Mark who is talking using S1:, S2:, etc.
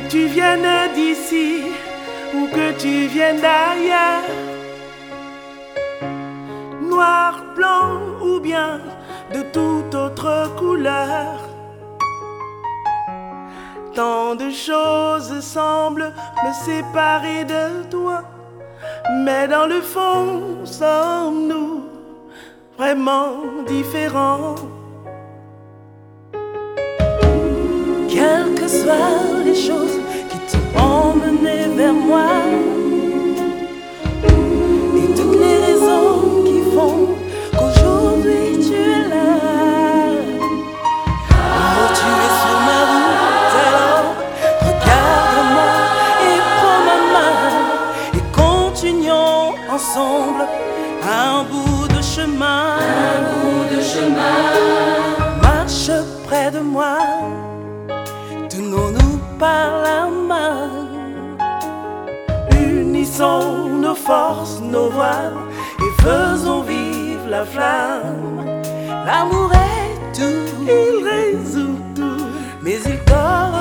S1: Que tu viennes d'ici ou que tu viennes d'ailleurs, noir, blanc ou bien de toute autre couleur. Tant de choses semblent me séparer de toi, mais dans le fond sommes-nous vraiment différents?
S2: Quelles que soient les choses qui t'ont emmené vers moi, et toutes les raisons qui font qu'aujourd'hui tu es là. Oh, tu es sur ma route, alors regarde-moi et prends ma main et continuons ensemble un bout de chemin. Un bout de chemin. Marche près de moi,
S1: Unissons nos forces, nos voiles et faisons vivre la flamme.
S2: L'amour est tout,
S1: Il résout tout.
S2: mais il dort